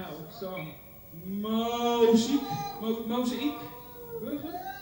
Nou, zo. Moziek. Mozaïek. Burger?